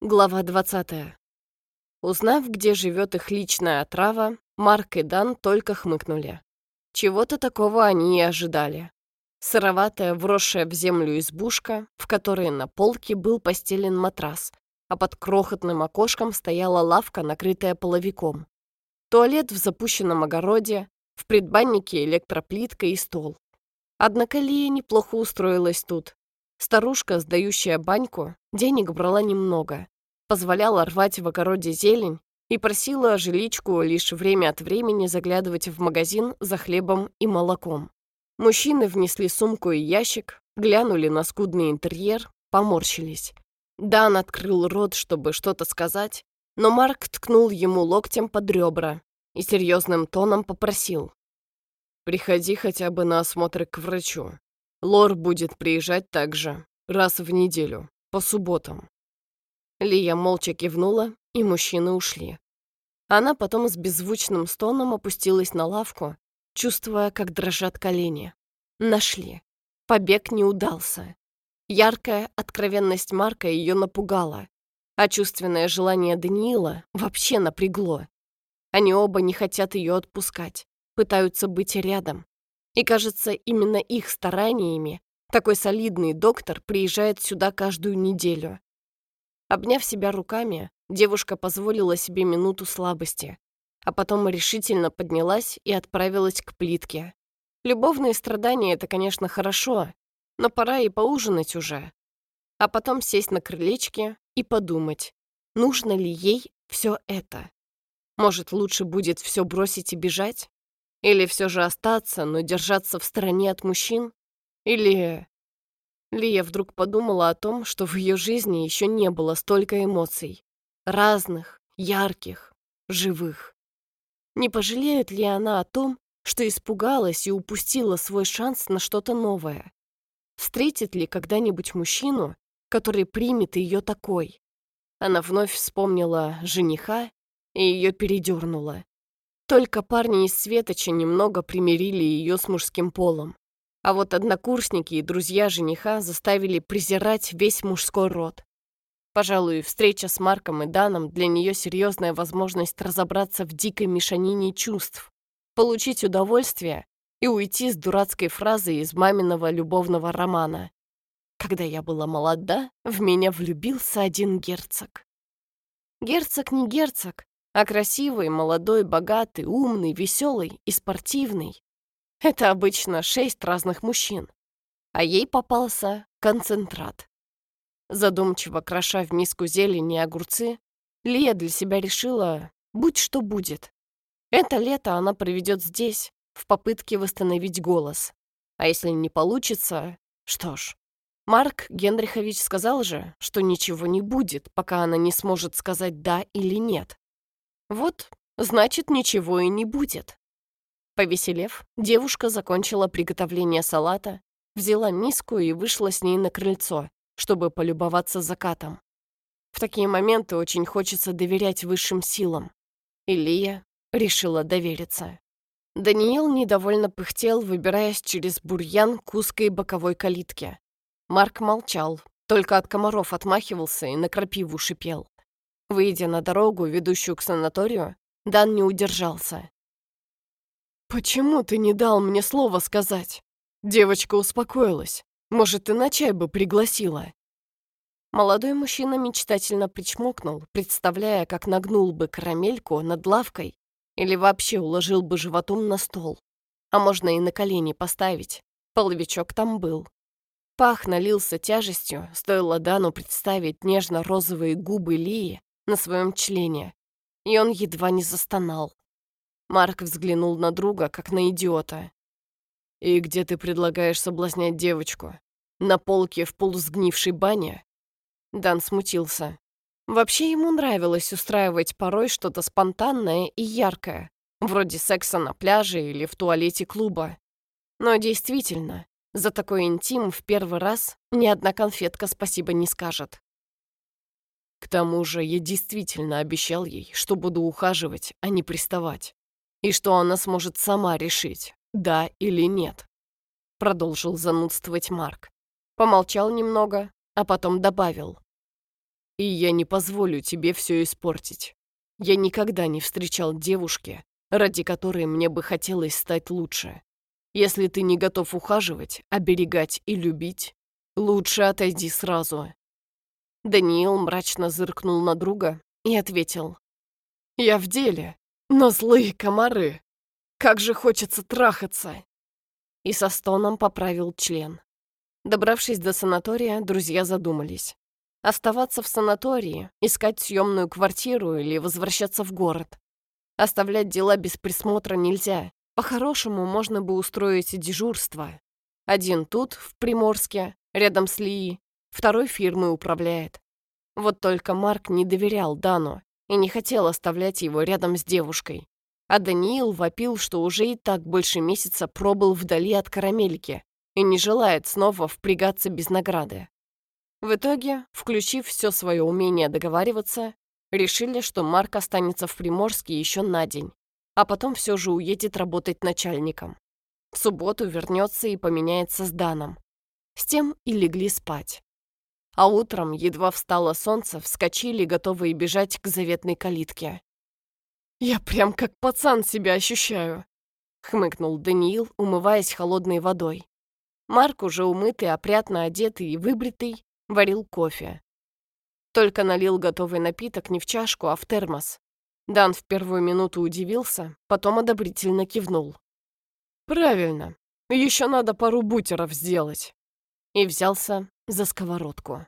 Глава 20. Узнав, где живет их личная отрава, Марк и Дан только хмыкнули. Чего-то такого они и ожидали. Сыроватая, вросшая в землю избушка, в которой на полке был постелен матрас, а под крохотным окошком стояла лавка, накрытая половиком. Туалет в запущенном огороде, в предбаннике электроплитка и стол. Однако Лия неплохо устроилась тут, Старушка, сдающая баньку, денег брала немного, позволяла рвать в огороде зелень и просила жиличку лишь время от времени заглядывать в магазин за хлебом и молоком. Мужчины внесли сумку и ящик, глянули на скудный интерьер, поморщились. Дан открыл рот, чтобы что-то сказать, но Марк ткнул ему локтем под ребра и серьезным тоном попросил. «Приходи хотя бы на осмотр к врачу. Лор будет приезжать также, раз в неделю, по субботам. Лия молча кивнула, и мужчины ушли. Она потом с беззвучным стоном опустилась на лавку, чувствуя, как дрожат колени. Нашли. Побег не удался. Яркая откровенность Марка ее напугала, а чувственное желание Даниила вообще напрягло. Они оба не хотят ее отпускать, пытаются быть рядом, и, кажется, именно их стараниями такой солидный доктор приезжает сюда каждую неделю. Обняв себя руками, девушка позволила себе минуту слабости, а потом решительно поднялась и отправилась к плитке. Любовные страдания — это, конечно, хорошо, но пора и поужинать уже. А потом сесть на крылечке и подумать, нужно ли ей все это. Может, лучше будет все бросить и бежать? Или все же остаться, но держаться в стороне от мужчин? Или... Лия вдруг подумала о том, что в ее жизни еще не было столько эмоций. Разных, ярких, живых. Не пожалеет ли она о том, что испугалась и упустила свой шанс на что-то новое? Встретит ли когда-нибудь мужчину, который примет ее такой? Она вновь вспомнила жениха, и ее передернула. Только парни из Светоча немного примирили ее с мужским полом. А вот однокурсники и друзья жениха заставили презирать весь мужской род. Пожалуй, встреча с Марком и Даном для нее серьезная возможность разобраться в дикой мешанине чувств, получить удовольствие и уйти с дурацкой фразой из маминого любовного романа. Когда я была молода, в меня влюбился один герцог. Герцог не герцог, а красивый, молодой, богатый, умный, веселый и спортивный. Это обычно шесть разных мужчин. А ей попался концентрат. Задумчиво кроша в миску зелени и огурцы, Лия для себя решила, будь что будет. Это лето она проведет здесь, в попытке восстановить голос. А если не получится, что ж. Марк Генрихович сказал же, что ничего не будет, пока она не сможет сказать «да» или «нет». Вот, значит, ничего и не будет. Повеселев, девушка закончила приготовление салата, взяла миску и вышла с ней на крыльцо, чтобы полюбоваться закатом. В такие моменты очень хочется доверять высшим силам. Илья решила довериться. Даниил недовольно пыхтел, выбираясь через бурьян к узкой боковой калитке. Марк молчал, только от комаров отмахивался и на крапиву шипел. Выйдя на дорогу, ведущую к санаторию, Дан не удержался. «Почему ты не дал мне слово сказать? Девочка успокоилась. Может, и на чай бы пригласила?» Молодой мужчина мечтательно причмокнул, представляя, как нагнул бы карамельку над лавкой или вообще уложил бы животом на стол. А можно и на колени поставить. Половичок там был. Пах налился тяжестью, стоило Дану представить нежно-розовые губы Лии на своем члене, и он едва не застонал. Марк взглянул на друга, как на идиота. «И где ты предлагаешь соблазнять девочку? На полке в полусгнившей бане?» Дан смутился. Вообще ему нравилось устраивать порой что-то спонтанное и яркое, вроде секса на пляже или в туалете клуба. Но действительно, за такой интим в первый раз ни одна конфетка спасибо не скажет. К тому же я действительно обещал ей, что буду ухаживать, а не приставать. И что она сможет сама решить, да или нет. Продолжил занудствовать Марк. Помолчал немного, а потом добавил. И я не позволю тебе все испортить. Я никогда не встречал девушки, ради которой мне бы хотелось стать лучше. Если ты не готов ухаживать, оберегать и любить, лучше отойди сразу. Даниил мрачно зыркнул на друга и ответил. «Я в деле, но злые комары. Как же хочется трахаться!» И со стоном поправил член. Добравшись до санатория, друзья задумались. Оставаться в санатории, искать съемную квартиру или возвращаться в город. Оставлять дела без присмотра нельзя. По-хорошему, можно бы устроить дежурство. Один тут, в Приморске, рядом с Лией, второй фирмой управляет. Вот только Марк не доверял Дану и не хотел оставлять его рядом с девушкой. А Даниил вопил, что уже и так больше месяца пробыл вдали от карамельки и не желает снова впрягаться без награды. В итоге, включив все свое умение договариваться, решили, что Марк останется в Приморске еще на день, а потом все же уедет работать начальником. В субботу вернется и поменяется с Даном. С тем и легли спать. А утром, едва встало солнце, вскочили, готовые бежать к заветной калитке. «Я прям как пацан себя ощущаю», — хмыкнул Даниил, умываясь холодной водой. Марк, уже умытый, опрятно одетый и выбритый, варил кофе. Только налил готовый напиток не в чашку, а в термос. Дан в первую минуту удивился, потом одобрительно кивнул. «Правильно. Еще надо пару бутеров сделать». И взялся за сковородку.